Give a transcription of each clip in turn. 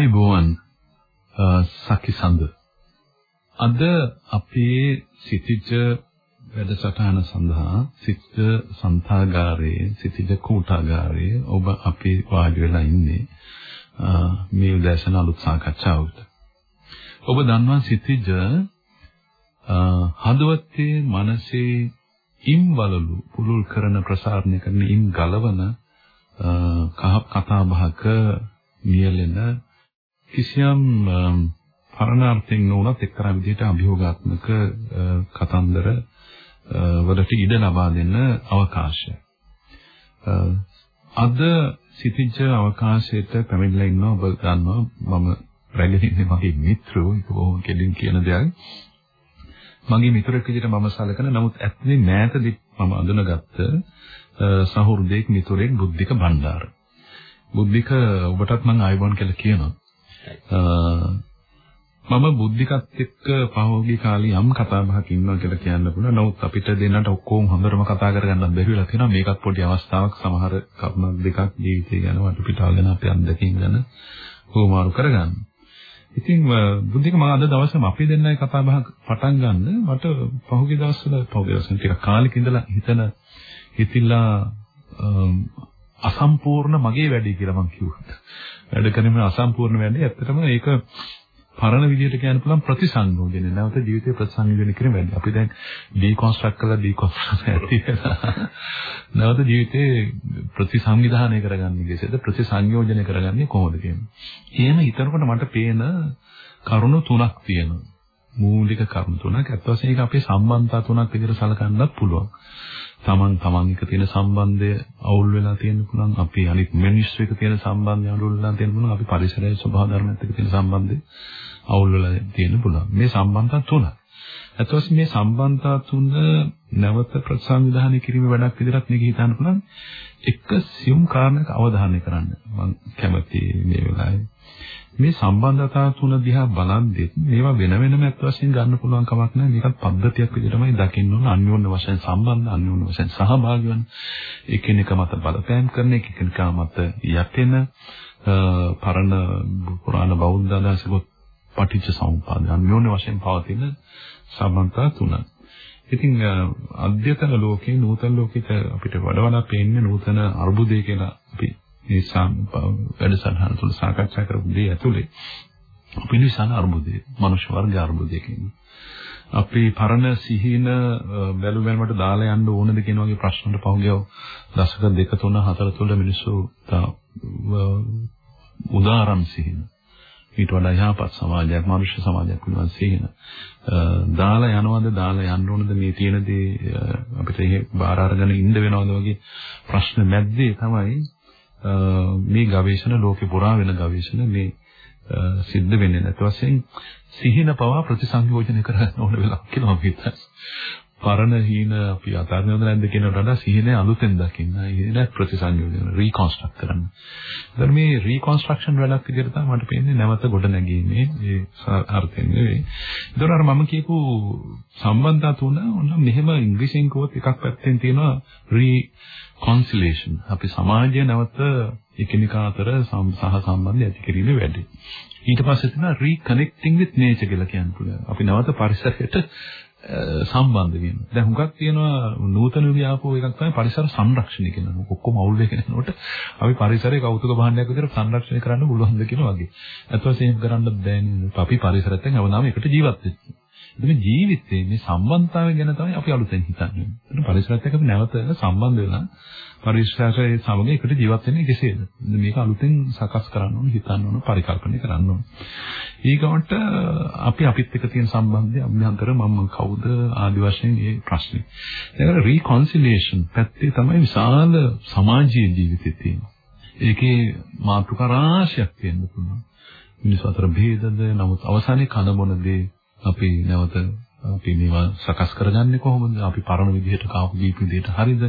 ආයුබෝවන් සකිසඳ අද අපේ සිටිජ වැඩසටහන සඳහා සිටිජ සන්තාගාරයේ සිටිජ කූටාගාරයේ ඔබ අපි වාඩි වෙලා ඉන්නේ මේ උදෑසන අලුත් සාකච්ඡාවකට. ඔබ දන්නවා සිටිජ හදවතේ මනසේ ඉම් බලලු පුලුල් කරන ප්‍රසාරණය කරන ඉම් ගලවන කහ කතා බහක නියැලෙන කිසියම් පරණාර්ථයෙන් නොවනත් එක්තරා විදිහට අභියෝගාත්මක කතන්දර වලට ඉඩ ලබා දෙන්න අවකාශය. අද සිටිච්ච අවකාශයට පැමිණලා ඉන්නවා ඔබ දන්නවා මම රැගෙන ඉන්නේ මගේ මිත්‍රෝ ඒක බොහොම කෙලින් කියන දෙයක්. මගේ මිතුරෙක් විදිහට මම සැලකන නමුත් ඇත්තේ මෑතදී මම අඳුනගත්ත සහෘදෙක් මිතුරෙක් බුද්ධික බණ්ඩාර. බුද්ධික ඔබටත් මම ආයුබෝවන් කියලා කියනවා. මම බුද්ධිකත් එක්ක පහෝගී කාලේ යම් කතා බහක් ඉන්නවා කියලා කියන්න පුළුවන්. නමුත් අපිට දෙන්නට ඔක්කොම හොඳටම කතා කරගන්න බැරි වෙලා තියෙනවා. මේකත් පොඩි අවස්ථාවක් සමහර කරුණක් දෙකක් ජීවිතය ගැන වටපිටාව ගැන අපේ අත්දැකීම් ගැන කොහොමාරු කරගන්න. ඉතින් බුද්ධික මම අද දවසේම අපි දෙන්නයි කතා බහ පටන් ගන්න. මට පහුගිය දවස්වල පහුගිය දවස්වල ටිකක් කාලෙක ඉඳලා හිතන හිතිලා අසම්පූර්ණ මගේ වැඩේ කියලා මම කිව්වා. වැඩ කරන්නේ අසම්පූර්ණ වැඩේ. ඇත්තටම ඒක පරණ විදිහට කියන්න පුළුවන් ප්‍රතිසංයෝජනය. නැවත ජීවිතේ ප්‍රතිසංයෝජනය කිරීම වැඩි. අපි දැන් ඩිකොන්ස්ට්‍රක්ට් කරලා ඩිකොන්ස්ට්‍රක්ට් ඇති වෙලා. නැවත ජීවිතේ ප්‍රතිසංවිධානය කරගන්නේ කෙසේද? ප්‍රතිසංයෝජනය කරගන්නේ කොහොමද කියන්නේ. එහෙම හිතනකොට මට පේන කරුණු තුනක් තියෙනවා. මූලික කරුණු තුනක්. අත් වශයෙන් ඒක අපේ සම්බන්ධතා තුනක් විදිහට සලකන්නත් පුළුවන්. තමන් තමන් එක තියෙන සම්බන්ධය අවුල් වෙලා තියෙන පුළුවන් අපි අනිත් මිනිස්සු එක තියෙන සම්බන්ධය අවුල් වෙලා තියෙන පුළුවන් අපි පරිසරයේ ස්වභාව ධර්මයත් එක්ක තියෙන සම්බන්ධය අවුල් වෙලා තියෙන පුළුවන් මේ සම්බන්ධතා තුන. අතවස් මේ සම්බන්ධතා තුන නැවත ප්‍රතිසංවිධානය කිරීමේ වැඩක් විදිහට මේක හිතන්න පුළුවන්. එක සියුම් කාරණයක අවධානය කරන්න මම කැමති මේ වෙලාවේ. මේ සම්බන්ධතා තුන දිහා බලද්දී මේවා වෙන වෙනම අත් වශයෙන් ගන්න පුළුවන් කමක් නැහැ. මේකත් පද්ධතියක් විදිහටමයි දකින්න ඕන. අන්‍යෝන්‍ය වශයෙන් සම්බන්ධ, අන්‍යෝන්‍ය වශයෙන් සහභාගී වෙන, එකිනෙක මත බලපෑම් කරන, එකිනෙක මත යැපෙන පරණ පුරාණ බෞද්ධ අදහසක පටිච්ච සමුප්පාද අන්‍යෝන්‍ය වශයෙන් පවතින සම්බන්ධතා තුන. ඉතින් අධ්‍යතන ලෝකේ නූතන ලෝකෙට අපිට වඩා වඩා පේන්නේ නූතන අර්බුදය කියලා අපි මේ වැඩසටහන තුළ සාකච්ඡා කරපු දේ ඇතුලේ අපි නිසන අර්බුදය, මනුෂ්‍ය වර්ග අර්බුදය කියන්නේ. අපි පරණ සිහින බැලු බැලමට දාලා යන්න ඕනද කියන වගේ ප්‍රශ්නකට පහුගිය දශක දෙක තුන හතර තුළ මිනිස්සු උදාරම් සිහින ඊට වඩා යහපත් සමාජයක් මනුෂ්‍ය සමාජයක් වෙනවා සිහින දාලා යනවද දාලා යන්න ඕනද මේ තියෙන දේ අපිට එහෙ බාර අරගෙන ඉන්න වෙනවද වගේ ප්‍රශ්න මැද්දේ තමයි මේ ගවේෂණ ලෝකේ පුරා වෙන ගවේෂණ මේ සිද්ධ වෙන්නේ නැති වශයෙන් සිහින පවා ප්‍රතිසංයෝජනය කරගන්න ඕන වෙලාවක් කියලා මම හිතනවා. පරණ හීන අපි අතාරිනවද නැද්ද කියනකට වඩා සිහිනේ අලුතෙන් දකින්න. ඒක ප්‍රතිසංයෝජන රීකන්ස්ට්‍රක්ට් කරන්න. ඒතර මේ රීකන්ස්ට්‍රක්ෂන් වැඩක් විදිහට තමයි මට පේන්නේ නැවත ගොඩ නැගීමේ ඒ අර්ථයෙන් නෙවෙයි. ඒතර අර මම කියපු සම්බන්ධතා තුන ඔන්න මෙහෙම ඉංග්‍රීසියෙන් කිව්වොත් එකක් පැත්තෙන් තියෙනවා රී කොන්සිලේෂන් අපි සමාජය නැවත එකිනෙකා අතර සහ සම්බන්ධය ඇති කිරීමේ වැඩේ. ඊට පස්සේ තියෙනවා reconnecting with nature කියලා කියන්න පුළුවන්. අපි නැවත පරිසරයට සම්බන්ධ වීම. දැන් හුඟක් තියෙනවා නූතන ව්‍යාපෝ එකක් තමයි පරිසර සංරක්ෂණය කියන එක. ඔක්කොම අවුල් වෙගෙන යනකොට අපි පරිසරයේ කෞතුක භාණ්ඩයක් විදිහට සංරක්ෂණය කරන්න පුළුවන්ද කියන වගේ. අත් වශයෙන් කරන්න බෑනේ. අපි පරිසරයෙන් හැමදාම එකට ජීවත් වෙන්නේ. මේ ජීවිතේ මේ සම්බන්ධතාවය ගැන තමයි අපි අලුතෙන් හිතන්නේ. ඒක පරිසරයත් එක්ක අපි නැවත සම්බන්ධ වෙලා පරිසරයේ සමග එකට ජීවත් වෙන්නේ කෙසේද? මේක අලුතෙන් සකස් කරන්න ඕන, හිතන්න ඕන, පරිකල්පනය කරන්න ඕන. ඊගොන්ට අපි අපිත් එක්ක තියෙන සම්බන්ධය අභ්‍යන්තර මම කවුද ආදි වශයෙන් මේ ප්‍රශ්නේ. ඒකට රීකොන්සිලියේෂන් පැත්තේ තමයි විශාල සමාජීය ජීවිතේ තියෙන්නේ. ඒකේ මාතෘකා රාශියක් තියෙන්න පුළුවන්. මිනිස් අතර ભેදද නමුත් අවසානයේ කන බොන දේ අපි නැවත අපි මේවා සකස් කරගන්නේ කොහොමද? අපි පරණ විදිහට කාපු දීප විදිහට හරිද?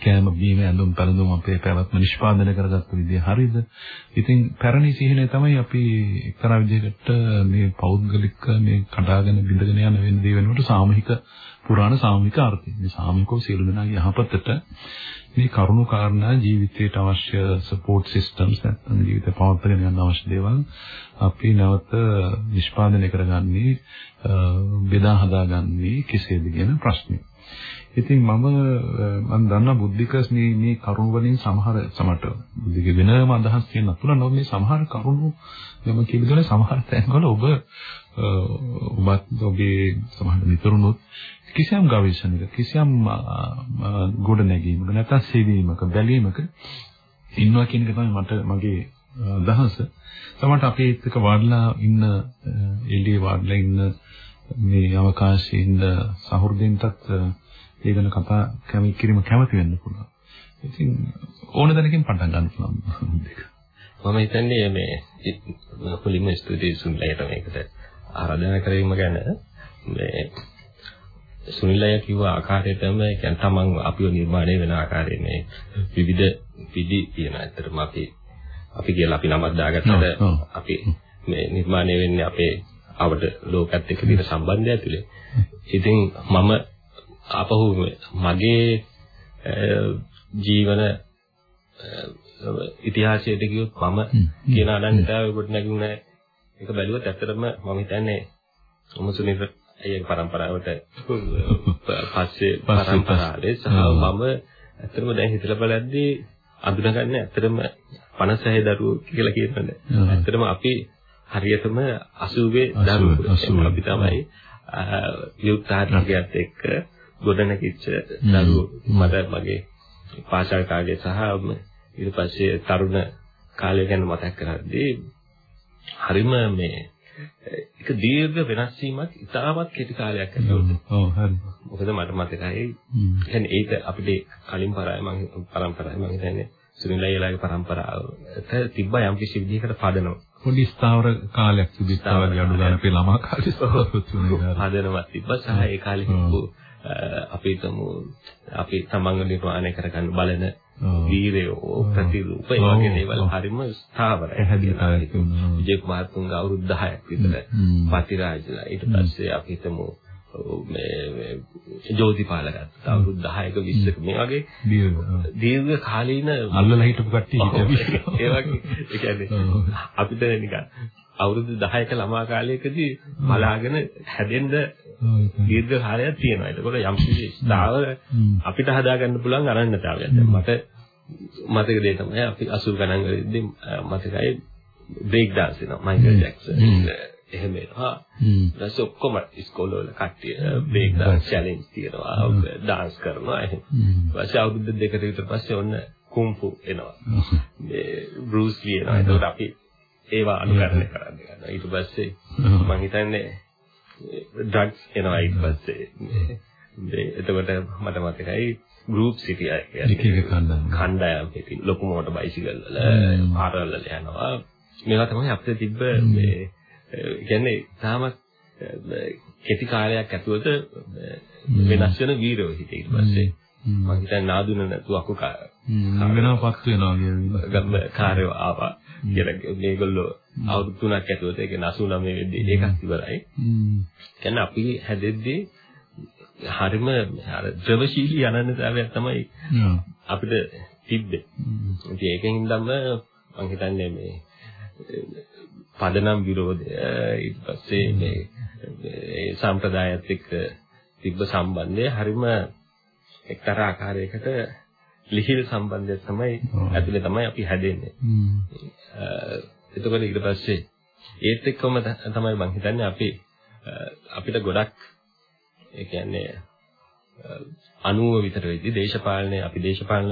කෑම බීම ඇඳුම් පැළඳුම් අපේ පැවැත්ම නිෂ්පාදනය කරගත්ත විදිහ හරිද? ඉතින් පැරණි සිහිනේ තමයි අපි එක්තරා විදිහකට මේ පෞද්ගලික මේ කඩාගෙන බිඳගෙන යන වෙන දේ වෙනකොට සාමූහික පුරාණ සාමූහික අර්ථය. මේ සාමූහිකව සියලු දෙනාගේ යහපතට මේ කරුණු කාරණා ජීවිතයට අවශ්‍ය සපෝට් සිස්ටම්ස් නැත්නම් ජීවිතය පවත්වාගෙන යන්න අවශ්‍ය දේවල් අපි නැවත නිෂ්පාදනය කරගන්නේ බෙදා හදාගන්නේ කෙසේද කියන ප්‍රශ්නය. ඉතින් මම මම දන්නා බුද්ධික මේ මේ කරුණ වලින් සමහර සමට බුද්ධික වෙනම අදහස් කියන්න පුළුවන් නමුත් මේ සමහර කරුණු මම කියවිදනේ සමහර තැන්වල ඔබ ඔබත් ඔබේ සමහර මිතුරුනොත් කිසියම් ගවේෂණයක කිසියම් ගොඩ නැගීමක නැත්නම් සෙවීමක බැලීමක ඉන්නවා කියන එක තමයි මට මගේ අදහස. තමට අපේ එක්ක වාඩිලා ඉන්න එළියේ වාඩිලා ඉන්න මේ අවකාශයේ ඉන්න සහෘදෙන්ටත් ඒ ගැන කතා කැමි කිරීම කැමති වෙන්න පුළුවන්. ඉතින් ඕන දැනකින් පටන් ගන්න පුළුවන් දෙක. මම හිතන්නේ මේ මුලින්ම ස්තුතියි සුනිලයට මේකට ආරාධනා කිරීම ගැන මේ සුනිලය කිව්ව ආකාරයටම يعني තමන් අපිව නිර්මාණය වෙන ආකාරයේ මේ විවිධ පිළි කියන ඇත්තටම අපි අපි කියලා අපි නමක් දාගත්තට අපි මේ නිර්මාණය වෙන්නේ අපේ අවට ලෝකත් එක්ක තියෙන සම්බන්ධය ඇතුලේ. ඉතින් මම ආපහු මගේ ජීවන ඉතිහාසයට ගියොත් මම කියන අනන්‍යතාවය කොට නැගුණා ඒක බැලුවොත් ඇත්තටම මම හිතන්නේ මුසුනි ඒ પરම්පරාවට පස්සේ પરම්පරාවේ සහ මම ඇත්තටම දැන් හිතලා බලද්දී අඳුනගන්නේ ඇත්තටම 56 දරුවෝ කියලා කියනද ඇත්තටම අපි හරියටම 80 දරුවෝ. අපි තමයි යුක්තාර්ථකයත් එක්ක ගොඩනැගිච්ච දරුවෝ. මට මගේ පාසල් කාලේ සහ ඊට පස්සේ තරුණ කාලය ගැන මතක් කරද්දී හරිම මේ ඒක දීර්ඝ වෙනස් වීමක් ඉතාමත් කෙටි කාලයක් ඇතුළත. ඔව් හරි. මොකද මට මතකයි يعني ඒක අපිට කලින් පරාය මම පරම්පරාවේ මම හිතන්නේ සුනිලයිලාගේ පරම්පරාවට තිබ්බ යම් කිසි විදිහකට පදනම. පොඩි ස්ථාවර කාලයක් තිබිච්චා වගේ අඩු ගන්න අපේ ළමා කාලේ පදනමක් තිබ්බා සහ ඒ කාලේ තිබ්බ අපි තමු අපි තමන්ව නිර්මාණය කරගන්න බලන වීරයෝ ප්‍රතිරූප ඒ වගේ දේවල් හරිම ස්ථාවරයි. විජේ කුමාරතුංග අවුරුදු 10ක් විතර පතිරාජලා. ඊට පස්සේ අපි හිතමු මේ ජෝතිපාල ගත්තා අවුරුදු 10ක 20ක මේ වගේ දීර්ඝ කාලීන අල්ලලා හිටපු කට්ටිය හිටියා. ඒ වගේ. ඒ කියන්නේ අපිට නිකන් අවුරුදු 10ක ළමා කාලයකදී බලාගෙන හැදෙන්න දීර්ඝ කාලයක් තියෙනවා. ඒකෝට යම් කිසි ස්ථාවර අපිට හදාගන්න පුළුවන් අනන්‍යතාවයක්. මට මතක දේ තමයි අපි 80 ගණන් වලදී මතකයි බ්‍රේක් dance වෙනවා මයිකල් ජැක්සන්. එහෙම එනවා. ඊට ඔක්කොම ඉස්කෝලේ වල කට්ටිය බ්‍රේක් dance challenge තියනවා. dance කරනවා එහෙම. ඊපස්සේ අවුරුදු දෙකකට විතර පස්සේ ඔන්න කුම්ෆු එනවා. මේ බෲස් ලී එනවා. ඒකට අපි ඒවා අනුකරණය කරන්න ගන්නවා. ඊට පස්සේ මම හිතන්නේ ඩ්‍රග්ස් එනවා ඊට පස්සේ. මේ එතකොට මට මතකයි ගෲප් සිටියා කියන්නේ. කණ්ඩායම්. කණ්ඩායම් පිටින් ලොකු මෝටර් බයිසිකල් වල පාරවල් වල යනවා. මේවා තමයි අපිට තිබ්බ මේ කියන්නේ තාමත් කෙටි කාලයක් ඇතුළත වෙනස් වෙන වීරයෝ හිටියේ ඊට පස්සේ. මම හිතන්නේ නාදුන නැතුව අකු වෙනවපත් වෙනවා කියන්නේ කාර්යව ආවා. කියලා මේගොල්ලෝ අවුරුදු 3ක් ඇතුළත ඒ කියන්නේ 89 වෙද්දී. ඒකත් ඉවරයි. කියන්නේ අපි හැදෙද්දී හරිම අර ද්‍රවශීලී අනන්‍යතාවයක් තමයි අපිට තිබ්බේ. ඉතින් ඒකෙන් ඉඳන්ම මම හිතන්නේ මේ පදනම් විරෝධය ඊට පස්සේ මේ ඒ සම්ප්‍රදායත් එක්ක තිබ්බ සම්බන්ධය හරිම එක්තරා ආකාරයකට ලිහිල් සම්බන්ධයක් තමයි ඇතුලේ තමයි අපි හැදෙන්නේ. එතකොට ඊට පස්සේ ඒත් එක්කම තමයි මම හිතන්නේ අපි අපිට ගොඩක් ඒ කියන්නේ 90 විතර වෙද්දී දේශපාලනය අපි දේශපාලන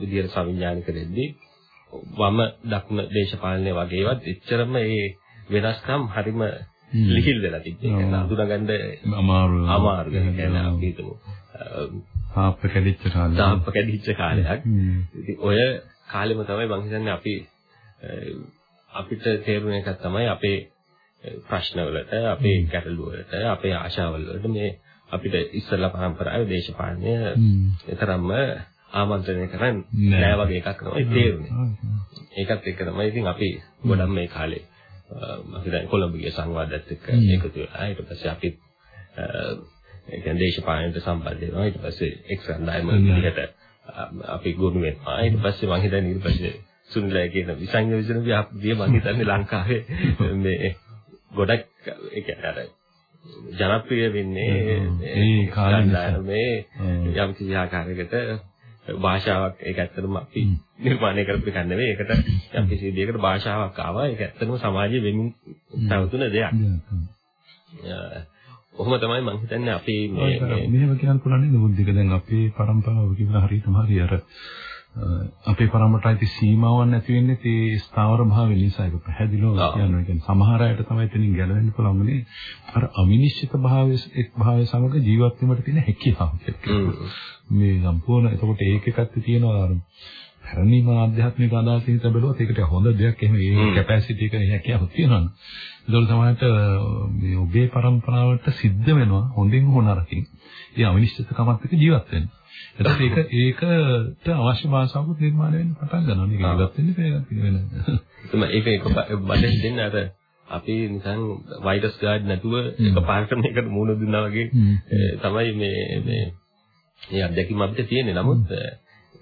විදියට සංවිධානය කරෙද්දී වම දකුණ දේශපාලනය වගේවත් එච්චරම ඒ වෙනස්කම් හරිම ලිහිල් වෙලා තිබ්බේ. ඒක අඳුනගන්න අමාරු අමාරු. කියන්නේ අපි හිතමු තාප්ප කැඩිච්ච කාලයක්. තාප්ප කැඩිච්ච කාලයක්. ඉතින් ඔය කාලෙම තමයි මම හිතන්නේ අපි අපිට තේරුණ එකක් තමයි අපේ ප්‍රශ්නවලට, අපේ ගැටලු වලට, අපේ ආශාවල් වලට මේ අපිට ඉස්සෙල්ලා පරම්පරාවේ දේශපාලනය තරම්ම ආමන්ත්‍රණය කරන්නේ නෑ. වගේ එකක් තමයි තේරුනේ. ඒකත් එක්ක තමයි ඉතින් අපි ගොඩක් මේ කාලේ මම හිතන්නේ කොළඹගේ සංවාදයත් එක්ක එකතු වෙලා ඊට පස්සේ අපි ඒ කියන්නේ දේශපාලනයට සම්බන්ධ වෙනවා. ඊට පස්සේ එක්සන් ඩයිම විදිහට අපි ගොනු වෙනවා. ඊට පස්සේ මම හිතන්නේ ඊට පස්සේ සුනිලයි කියන විසංග විසන විය මම හිතන්නේ ලංකාවේ මේ ගොඩක් ඒ කියන්නේ අර ජනප්‍රිය වෙන්නේ ඒ කාලේ මේ යම් කිසි ආකාරයකට භාෂාවක් ඒක ඇත්තටම අපි නිර්මාණය කරපු එකක් නෙවෙයි. ඒකට යම් කිසි විදිහකට භාෂාවක් ආවා. ඒක ඇත්තටම සමාජයේ වෙමින් පැවතුන දෙයක්. කොහොම තමයි මම හිතන්නේ අපි මේ මෙහෙම කියන්න පුළුවන් නේද බුද්ධික දැන් අපේ પરම්පරාව කිව්වා හරියටම හරි අර අපේ પરම්පරාවේ සීමාවන් නැති වෙන්නේ ඒ ස්ථාවර භාවය නිසා ඒක පැහැදිලිව කියනවා. කියන්නේ සමහර අයට තමයි එතනින් ගැලවෙන්න පුළුවන්නේ අර අවිනිශ්චිත භාවයේ එක් භාවය සමග ජීවත් වීමට තියෙන හැකියාව කියලා. මේ සම්පූර්ණ එතකොට ඒක එකත් තියෙනවා අර පැරණි ආධ්‍යාත්මික අදහස හිත බැලුවොත් ඒකට හොඳ දෙයක් එහෙම ඒ කැපැසිටි එක හැකියාවක් තියෙනවා. ඒතකොට සමහරට මේ ඔබේ પરම්පරාවට සිද්ධ වෙනවා හොඳින් හොනරකින්. ඒ අවිනිශ්චිතකමත් එක්ක ජීවත් වෙන්න. එතකොට ඒක ඒකට අවශ්‍ය භාෂාවකුත් නිර්මාණය වෙන්න පටන් ගන්නවා. මේක ඉවත් වෙන්නේ ඒක වෙන. ඒක ඒක බඩෙන් දෙන්න අර අපි නිකන් වෛරස් ගාඩ් නැතුව එකපාරට මේකට මුහුණ දුන්නා වගේ තමයි මේ මේ මේ අත්දැකීම අපිට තියෙන්නේ. නමුත්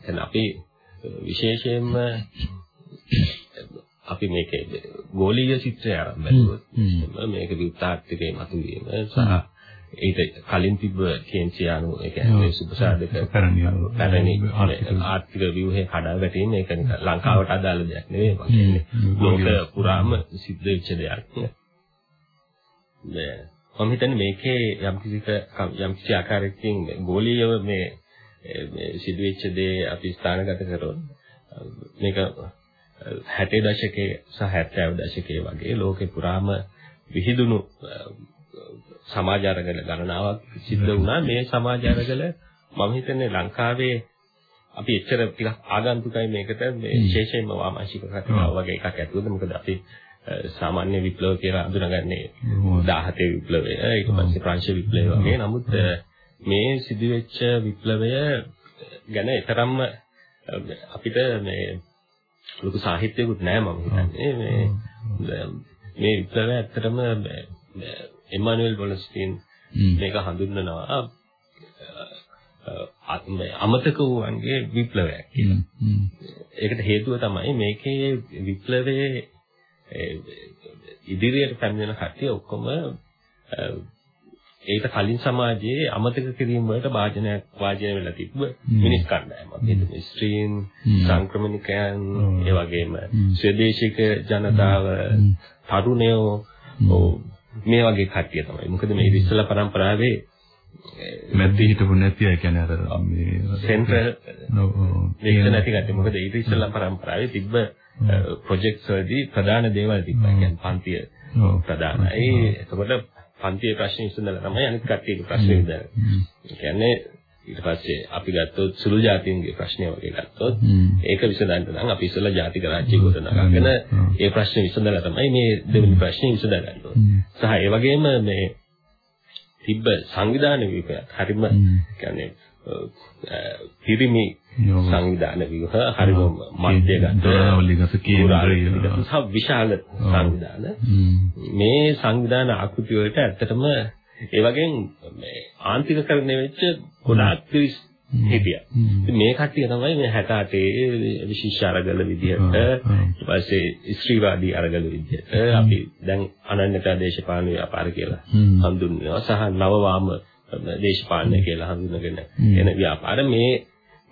එතන අපි විශේෂයෙන්ම අපි මේකේ ගෝලීය චිත්‍රය ආරම්භ බැලුවොත් මේක විත්තාර්ථකේ මතුවීම සහ ඊට කලින් තිබ්බ කේන්සියානු ඒ කියන්නේ සුපසාදක පැරණි ආර්ථික ව්‍යුහේ. කඩා වැටීම ඒක ලංකාවට අදාළ දෙයක් නෙවෙයි මම කියන්නේ. ලෝක පුරාම සිද්ධ වෙච්ච දෙයක්. නෑ. මම හිතන්නේ මේකේ යම් කිසි යම් කිසි ආකාරයකින් ගෝලීයව මේ මේ සිදුවෙච්ච දේ අපි ස්ථානගත කරොත් මේක 60 දශකයේ සහ 70 දශකයේ වගේ ලෝකේ පුරාම විහිදුණු සමාජ අරගල ගණනාවක් සිද්ධ වුණා. මේ සමාජ අරගල මම හිතන්නේ ලංකාවේ අපි එච්චර ටිකක් ආගන්තුකයි මේකට. මේ විශේෂයෙන්ම වාමාංශික කතාව වගේ එකක් ඇතුළත. මොකද අපි සාමාන්‍ය විප්ලව කියලා හඳුනාගන්නේ 17 විප්ලවය ඊට පස්සේ ප්‍රංශ විප්ලවය වගේ. නමුත් මේ සිදුවෙච්ච විප්ලවය ගැන තරම්ම අපිට මේ ලොකු සාහිත්‍යයකුත් නැහැ මම හිතන්නේ. මේ මේ විප්ලවය ඇත්තටම එමානුවෙල් බොලස්ටින් මේක හඳුන්වනවා. අමතක වූවන්ගේ විප්ලවයක් කියලා. ඒකට හේතුව තමයි මේකේ විප්ලවයේ ඉදිරියට පැමිණෙන කට්ටිය ඔක්කොම ඒක කලින් සමාජයේ අමතක කිරීම වලට වාජනයක් වාජනය වෙලා තිබ්බ මිනිස් කණ්ඩායමක්. ඒ ස්ත්‍රීන්, සංක්‍රමණිකයන්, ඒ වගේම ස්වදේශික ජනතාව, තරුණයෝ මේ වගේ කට්ටිය තමයි. මොකද මේ ඉස්සලා પરම්පරාවේ මැද්දේ හිටපු නැති අය කියන්නේ අර මේ සෙන්ට්‍රල් ඒක නැති කට්ටිය. මොකද ඊට ඉස්සලා પરම්පරාවේ තිබ්බ ප්‍රොජෙක්ට්ස් වලදී ප්‍රධාන දේවල් තිබ්බා. කියන්නේ පන්තිය ප්‍රධාන. ඒ එතකොට පන්තියේ ප්‍රශ්න ඉස්සෙල්ලා තමයි අනිත් කට්ටියගේ ප්‍රශ්න විඳලා. කියන්නේ ඊට පස්සේ අපි ගත්තොත් සුළු ජාතීන්ගේ ප්‍රශ්නය වගේ ගත්තොත් ඒක විසඳන්න නම් අපි ඉස්සෙල්ලා ජාතික රාජ්‍ය ගොඩනගාගෙන ඒ ප්‍රශ්නේ විසඳලා තමයි මේ දෙවෙනි ප්‍රශ්නේ විසඳගන්න. ඕනේ. සහ ඒ වගේම මේ තිබ්බ සංවිධාන විපයක් හරිම කියන්නේ පිරිමි සංවිධාන ව්‍යුහ හරිම මධ්‍යගත කේන්ද්‍රය. සහ විශාල සංවිධාන. මේ සංවිධාන ආකෘති වලට ඇත්තටම ඒ වගේම මේ ආන්තිකකරණය වෙච්ච ගොඩාක් පිරිස් හිටියා. ඉතින් මේ කට්ටිය තමයි මේ 68 විශේෂ අරගල විදිහට ඊට පස්සේ ස්ත්‍රීවාදී අරගල විදිහට අපි දැන් අනන්‍යතා දේශපාලන ව්‍යාපාර කියලා හඳුන්වනවා. සහ නවවාම දේශපාලනය කියලා හඳුනගෙන එන ව්‍යාපාර. මේ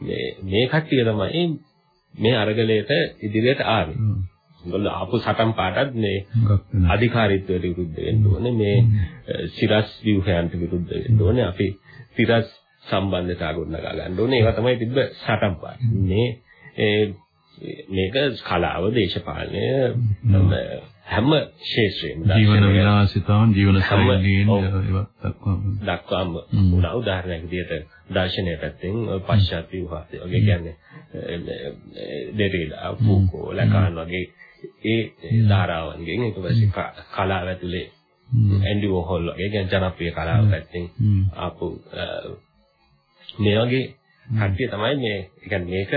මේ මේ කට්ටිය තමයි මේ අරගලයට ඉදිරියට ආවේ. ඒගොල්ලෝ ආපු සටන් පාටත් මේ අධිකාරීත්වයට විරුද්ධ වෙන්න ඕනේ. මේ සිරස් ව්‍යුහයන්ට විරුද්ධ වෙන්න ඕනේ. අපි සිරස් සම්බන්ධතා ගොඩනගා ගන්න ඕනේ. ඒවා තමයි තිබ්බ සටන් පාට. මේ මේක කලාව දේශපාලනය හැම. ශේෂ්ත්‍රයෙම ජීවන විලාසිතාවන් ජීවන ශෛලීන් දක්වාම. උනා. උදාහරණයක් විදිහට දර්ශනය පැත්තෙන් පශ්චාත් ව්‍යුහාද වගේ කියන්නේ දෙරිලා ෆූකෝ ලකාන් වගේ ඒ ධාරාවන්ගෙන් ඊට පස්සේ කලාව ඇතුලේ ඇන්ඩි වෝහල් වගේ කියන්නේ ජනප්‍රිය කලාව පැත්තෙන් ආපු මේ වගේ කට්ටිය තමයි මේ කියන්නේ මේක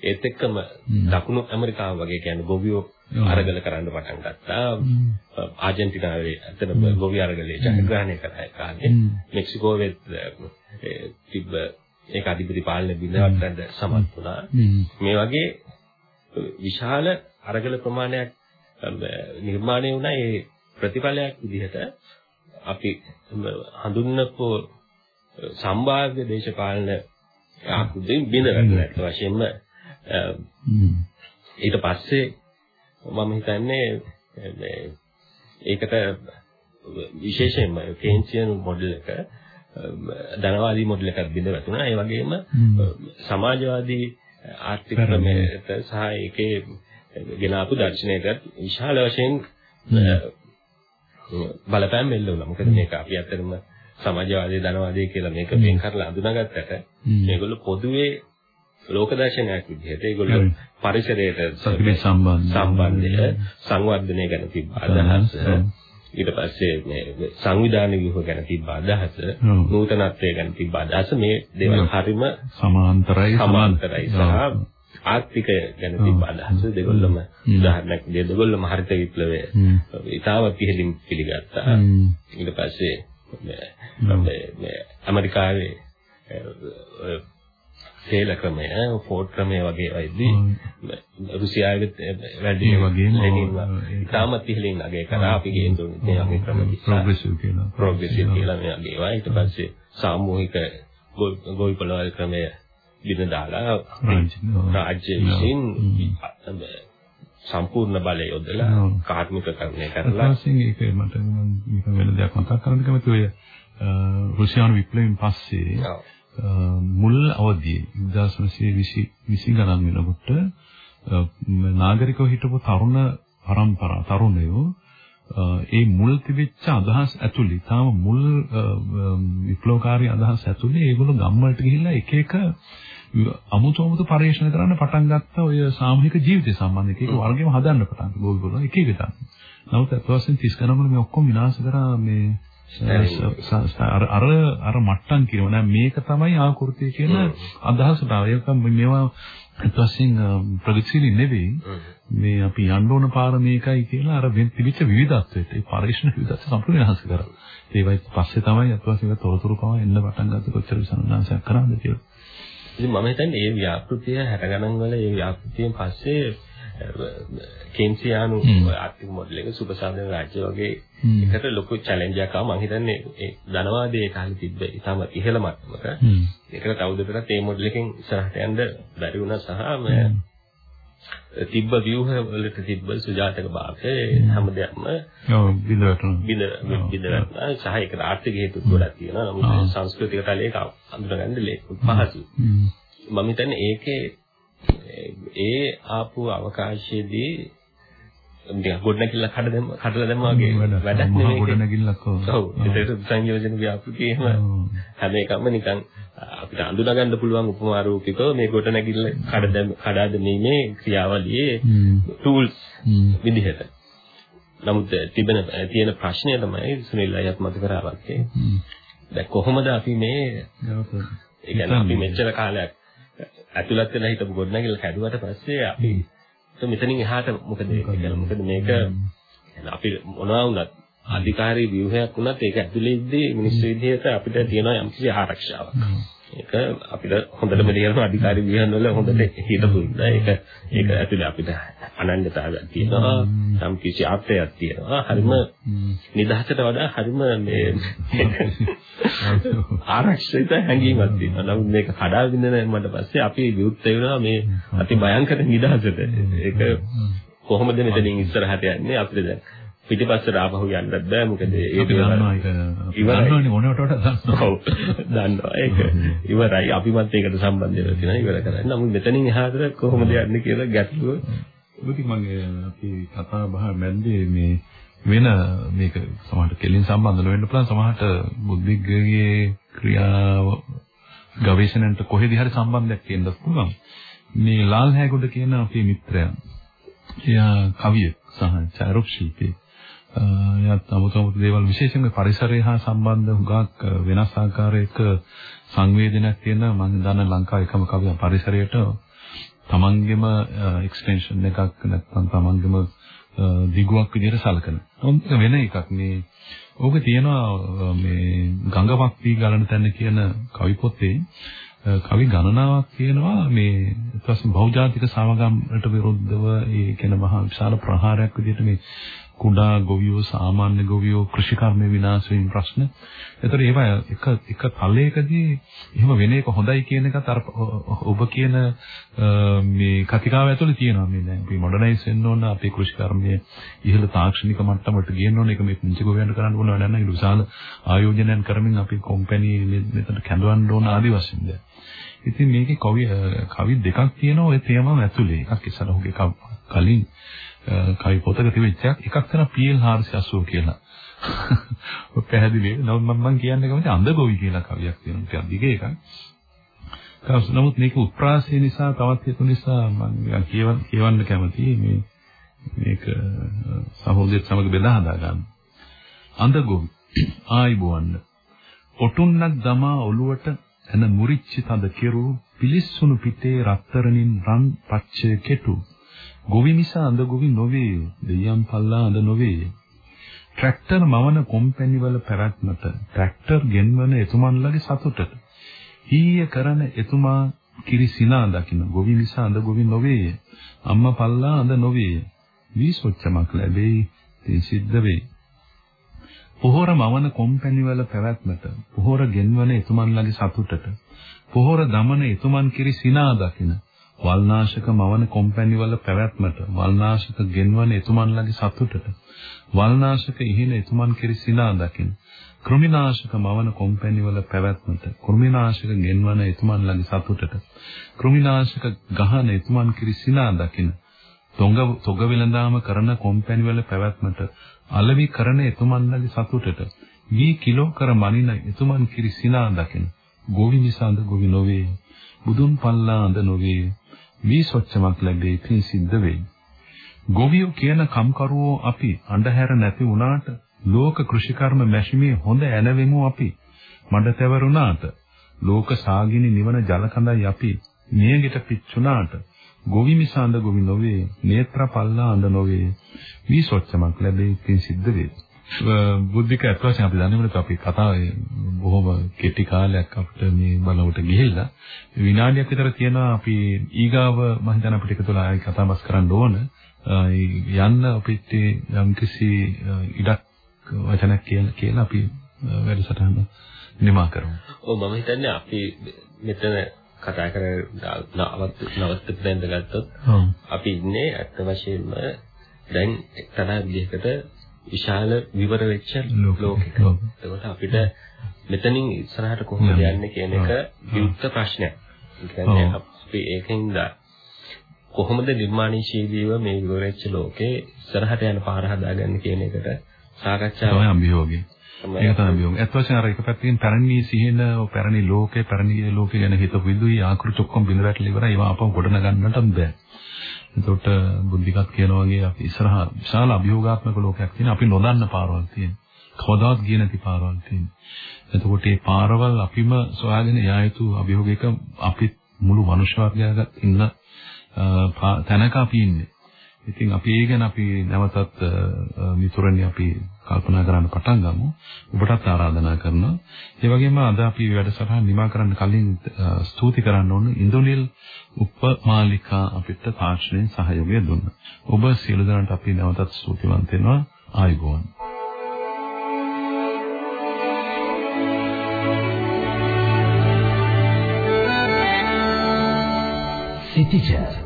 ඒත් එක්කම දකුණු ඇමරිකාව වගේ කියන්නේ ගොවියෝ අරගල කරන්න පටන් ගත්තා. ආජන්ටිනාවේ ඇත්තටම ගොවි අරගලේ ජයග්‍රහණය කරා කාලේ. මෙක්සිකෝවේ තිබ්බ ඒක අධිපති පාලන බිඳවට්ටන්න සමත් වුණා. මේ වගේ විශාල අරගල ප්‍රමාණයක් නිර්මාණය වුණා. ඒ ප්‍රතිඵලයක් විදිහට අපි හඳුන්වපු සම්භාව්‍ය දේශපාලන ආකුදෙන් බිඳ වැටෙන වශයෙන්ම ඊට පස්සේ මම හිතන්නේ මේ ඒකට විශේෂයෙන්ම කේන්සියන් මොඩල් එක ධනවාදී මොඩල් එකක් බිඳ වැටුණා. ඒ වගේම සමාජවාදී ආර්ථික ක්‍රමයට සහ ඒකේ ගෙනාපු දර්ශනයකට විශාල වශයෙන් බලපෑම් එල්ල වුණා. මොකද මේක අපි ඇත්තටම සමාජවාදී ධනවාදී කියලා මේක වෙන් කරලා අඳුනාගත්තට මේගොල්ලෝ පොදුවේ ලෝක දර්ශනයක් විදිහට ඒගොල්ලෝ පරිසරයට සම්බන්ධය සංවර්ධනය ගැන තිබ්බ අදහස ඊට පස්සේ මේ සංවිධාන ව්‍යුහ ගැන තිබ්බ අදහස නූතනත්වය ගැන තිබ්බ අදහස මේ දේවල් හරිම සමාන්තරයි සමාන්තරයි. සහ ආර්ථිකය ගැන තිබ්බ අදහස දෙගොල්ලම උදාහරණයක් විදිහට දෙගොල්ලම හරිත විප්ලවය ඉතාමත් ඉහළින් පිළිගත්තා. ඊට පස්සේ මේ ඇමරිකාවේ සේල ක්‍රමය, ෆෝඩ් ක්‍රමය වගේ වෙද්දී රුසියාවේ වැඩි වගේම ඉතාමත් ඉහළින් අගය කරා. අපි ඕනේ මේ වගේ ක්‍රම ප්‍රොග්‍රෙසිව් කියලා. ප්‍රොග්‍රෙසිව් කියලා මේ වගේ ඊට පස්සේ සාමූහික ගොවිපළවල් ක්‍රමය බිඳ දාලා රාජ්‍ය විසින් සම්පූර්ණ බලය යොදලා කාර්මිකකරණය කරලා ඊපස්සේ ඒක මට මේක වෙන දෙයක් මතක් කරන්න කැමති ඔය රුසියානු විප්ලවයෙන් පස්සේ මුල් අවදියේ 1920 20 ගණන් වෙනකොට නාගරිකව හිටපු තරුණ පරම්පරා තරුණයෝ ඒ මුල් තිබිච්ච අදහස් ඇතුළේ තාම මුල් විප්ලවකාරී අදහස් ඇතුළේ ඒගොල්ලෝ ගම්වලට ගිහිල්ලා එක එක අමුතු අමුතු පරිශ්‍රණ කරන්න පටන් ගත්ත ඔය සාමූහික ජීවිතය සම්බන්ධ එක එක වර්ගෙම හදන්න පටන් ගත්තා. ගෝවිගොල්ලෝ එක එක ගන්න. නමුත් අත් වශයෙන් 30 ගණන් වල මේ ඔක්කොම විනාශ කරා මේ අර අර අර මට්ටම් කියනවා. නෑ මේක තමයි ආකෘතිය කියන අදහසට ඒක මේවා අත්වසින් ප්‍රගතිශීලී නෙවෙයි. මේ අපි යන්න ඕන පාර මේකයි කියලා අර තිබිච්ච විවිධත්වයට ඒ පරිශ්‍රණ විවිධත්ව සම්පූර්ණ වෙනස් කරා. ඒවයි පස්සේ තමයි අත්වසින් තොරතුරු පවා එන්න පටන් ගත්තේ. කොච්චර විසඳනාසයක් කරාද කියලා. ඉතින් මම හිතන්නේ මේ ව්‍යාපෘතිය 60 ගණන් වල මේ ව්‍යාපෘතියෙන් පස්සේ කේන්සියානු ආර්ථික මොඩල් එක සුබසාධන රාජ්‍ය වගේ එකට ලොකු චැලෙන්ජ් එකක් ආවා. මම හිතන්නේ ඒ ධනවාදයේ කාලේ තිබ්බ ඉතාම ඉහළ මට්ටමක ඒකට තවදුරටත් මේ මොඩල් එකෙන් ඉස්සරහට යන්න බැරි වුණා සහ තිබ්බ ව්‍යුහ වලට තිබ්බ සුජාතක භාවය හැමදේම ඔව් බිඳවටන බිඳ බිඳවටන සහ ඒකට ආර්ථික හේතු ගොඩක් තියෙනවා. නමුත් සංස්කෘතික තලයක අඳුරගන්න පහසු මම හිතන්නේ ඒකේ ඒ ආපු අවකාශයේදී ගොඩනැගිල්ල කඩ දැම්ම කඩලා දැම්මා වගේ වැඩක් නෙමෙයි. ගොඩනැගිල්ලක් ඔව්. ඒකට සංයෝජන ව්‍යාපෘතියම හැම එකම නිකන් අපිට අඳුනා ගන්න පුළුවන් උපමා රූපිකව මේ ගොඩනැගිල්ල කඩ දැම් කඩා දැමීමේ ක්‍රියාවලියේ ටූල්ස් විදිහට. නමුත් තිබෙන තියෙන ප්‍රශ්නය තමයි සුනිල් අයත් මත කරා වගේ දැන් කොහොමද අපි මේ ඒ කියන්නේ අපි මෙච්චර කාලයක් ඇතුළත් වෙලා හිටපු ගොඩනැගිල්ල කැඩුවට පස්සේ අපි මෙතනින් එහාට මොකද? කියන්නේ මොකද? මේක අපි මොනවා වුණත් අධිකාරී ව්‍යුහයක් වුණත් ඒක ඇතුළේදී මිනිස්සු විදිහට අපිට තියෙන යම්කිසි ආරක්ෂාවක්. ඒක අපිට හොඳටම තේරෙන අධිකාරී විහන් වල හොඳට හිතපු ඉඳලා ඒක ඒක ඇතුලේ අපිට අනන්‍යතාවයක් තියෙනවා. සම් කිසි ආත්මයක් තියෙනවා. හරිම නිදහසට වඩා හරිම මේ ආරක්ෂිත හැඟීමක් තියෙනවා. නමුත් මේක කඩා විඳින මට පස්සේ අපි විවුර්ත වෙනවා මේ අති භයංකර නිදහසට. ඒක කොහොමද මෙතනින් ඉස්සරහට යන්නේ අපිට දැන්? පිටිපස්සට ආපහු යන්නත් බෑ. මොකද ඒක. ඉවරයි. මොනවට වඩා දන්නවා. ඔව්. දන්නවා ඒක. ඉවරයි. අපිමත් ඒකට සම්බන්ධ වෙලා තියෙනවා. ඉවර කරන්න. නමුත් මෙතනින් එහාට කොහොමද යන්නේ කියලා ගැටලුව. ඔබට මගේ අපි කතා බහ මැද්දේ මේ වෙන මේක සමහරට කෙලින් සම්බන්ධ වෙන්න පුළුවන්. සමහරට බුද්ධිග්ගයේ ක්‍රියාව ගවේෂණයට කොහෙද හරි සම්බන්ධයක් තියෙන්න පුළුවන්. මේ ලාල් හැගොඩ කියන අපේ මිත්‍රයා එයා කවියෙක් සහ ඡායරූප ශිල්පියෙක් එයාත් අමුතමුතු දේවල් විශේෂයෙන්ම පරිසරය හා සම්බන්ධ හුඟක් වෙනස් ආකාරයක සංවේදනයක් තියෙන මම දන්න ලංකාවේ එකම කවිය පරිසරයට තමන්ගෙම එක්ස්ටෙන්ෂන් එකක් නැත්නම් තමන්ගෙම දිගුවක් විදිහට සලකන. වෙන එකක් මේ ඕක තියෙනවා මේ ගංගාවක් වී ගලන තැන කියන කවි පොතේ කවි ගණනාවක් කියනවා මේ ඊට පස්සේ බහුජාතික සමගම්ට විරුද්ධව ඒ කියන මහා විශාල ප්‍රහාරයක් විදිහට මේ කුඩා ගොවියෝ සාමාන්‍ය ගොවියෝ කෘෂිකර්මයේ විනාශ වීම ප්‍රශ්න. ඒතර ඒවා එක එක තලයකදී එහෙම වෙන එක හොඳයි කියන එකත් අර ඔබ කියන මේ කතිකාව ඇතුලේ තියෙනවා මේ දැන් අපි මොඩර්නයිස් වෙන්න ඕන අපේ කෘෂිකර්මයේ ඉහළ තාක්ෂණික මට්ටමට ගේන්න ඕන ඒක මේ පුංචි ගොවියන්ට කරන්න ඕන වැඩක් නැහැ. විශාල ආයෝජනයන් කරමින් අපි කම්පැනි මෙතන කැඳවන්න ඕන ආදි වශයෙන් දැන්. ඉතින් මේකේ කවි කවි දෙකක් තියෙනවා ওই තේමාව ඇතුලේ. එකක් ඉස්සරහුගේ කලින් කවි පොතක තිබෙච්ච එකක් තමයි PL 480 කියලා. ඔය පැහැදිලි. නමුත් මම මම කියන්නේ කවුද අන්දගොවි කියලා කවියක් තියෙනවා. ටිකක් දිග එකක්. කවුස් නමුත් මේක උත්ප්‍රාසය නිසා තවත් හේතු නිසා මම කියවන්න කියවන්න කැමතියි මේ මේක සහෝදරයත් සමග බෙදා හදා ගන්න. අන්දගොවි ආයිබෝන්න. ඔටුන්නක් දමා ඔලුවට එන මුරිච්චි තද කෙරු පිලිස්සුණු පිටේ රත්තරණින් රන් පච්චය කෙටු ගොවි නිසා අඳ ගොවි නොවේ දෙයම් පල්ලා අඳ නොවේ. ට්‍රැක්ටර් මවන කොම්පැනි වල පැවැත්මට ට්‍රැක්ටර් ගෙන්වන එතුමන්ලගේ සතුටට. ඊය කරන එතුමා කිරි සිනා දකින්න ගොවි නිසා අඳ ගොවි නොවේ. අම්මා පල්ලා අඳ නොවේ. වී සොච්චමක් ලැබෙයි? තින් සිද්ධ වෙයි. පොහොර මවන කොම්පැනි වල පැවැත්මට පොහොර ගෙන්වන එතුමන්ලගේ සතුටට පොහොර දමන එතුමන් කිරි සිනා දකින්න වල්නාශක මවන කොම්පැනි වල පැවැත්මට වල්නාශක ගෙන්වන එතුමන්ලගේ සතුටට වල්නාශක ඉහින එතුමන් කෙරි සිනා දකින් කෘමිනාශක මවන කොම්පැනි වල පැවැත්මට කෘමිනාශක ගෙන්වන එතුමන්ලගේ සතුටට කෘමිනාශක ගහන එතුමන් කෙරි සිනා දකින් තොඟ තොග විලඳාම කරන කොම්පැනි වල පැවැත්මට අලවි කරන එතුමන්ලගේ සතුටට වී කිලෝ කර මනින එතුමන් කිරි සිනා දකින් ගෝවි නිසාඳ ගෝවි නොවේ බුදුන් පල්ලා අඳ නොවේ වී සොච්චමක් ලැබේ පින් සිද්ධ වෙයි. ගොවියෝ කියන කම්කරුවෝ අපි අඳුර නැති වුණාට ලෝක කෘෂිකර්ම මැෂිමේ හොඳ ඇනවෙමු අපි. මඩ තැවරුණාට ලෝක සාගිනි නිවන ජලකඳයි අපි නියගෙට පිච්චුණාට ගොවි මිසඳ ගොවි නොවේ නේත්‍ර පල්ලා අඳ නොවේ වී සොච්චමක් ලැබේ පින් සිද්ධ වේ. බුද්ධික අත් වශයෙන් අපි දන්නේ මොකද අපි කතාවේ බොහොම කෙටි කාලයක් අපිට මේ බලවට ගිහිල්ලා විනාඩියක් විතර තියෙනවා අපි ඊගාව මම හිතන අපිට එකතුලා ආයි කතා බස් කරන්න ඕන යන්න අපිට යම්කිසි ඉඩක් වචනයක් කියලා කියලා අපි වැඩසටහන නිමා කරමු. ඔව් මම හිතන්නේ අපි මෙතන කතා කර නවත් නවත්ත දැන් ගත්තොත් අපි ඉන්නේ අත්ත වශයෙන්ම දැන් එක්තරා විදිහකට විශාල විවර වෙච්ච ලෝකයක. ඒකට අපිට මෙතනින් ඉස්සරහට කොහොමද යන්නේ කියන එක විරුද්ධ ප්‍රශ්නයක්. ඒ කියන්නේ අපි ඒකෙන්ද කොහොමද නිර්මාණශීලීව මේ විවර වෙච්ච ලෝකේ ඉස්සරහට යන පාර හදාගන්නේ කියන එකට සාකච්ඡාවක් තමයි අභියෝගය. ඒක තමයි අභියෝගය. අත් වශයෙන් අර එක පැත්තකින් පැරණි සිහින පැරණි ලෝකේ පැරණි ලෝකේ ගැන හිතපු විදුයි ආකෘති ඔක්කොම බිඳවැටලා ඉවරයි. ඒවා අපව ගොඩ නගන්නට බෑ. එතකොට බුද්ධිකත් කියන වගේ අපි ඉස්සරහා විශාල අභියෝගාත්මක ලෝකයක් තියෙන අපි නොදන්න පාරවල් තියෙන. කවදාවත් ගියේ නැති පාරවල් තියෙන. එතකොට මේ පාරවල් අපිම සොයාගෙන යා යුතු අභියෝගයක අපි මුළු මනුෂ්‍ය වර්ගයක් ඉන්න තැනක අපි ඉන්නේ. ඉතින් අපි ඒ ගැන අපි නැවතත් මිතුරනි අපි කල්පනා කරන්න පටන් ගමු. ඔබටත් ආරාධනා කරනවා. ඒ වගේම අද අපි වැඩසටහන නිමා කරන්න කලින් ස්තුති කරන්න ඕන ඉන්දුනිල් උපමාලිකා අපිට තාක්ෂණයෙන් සහයෝගය දුන්නා. ඔබ සියලු දෙනාට අපි නැවතත් ස්තුතිවන්ත වෙනවා. ආයුබෝවන්. සිටිජර්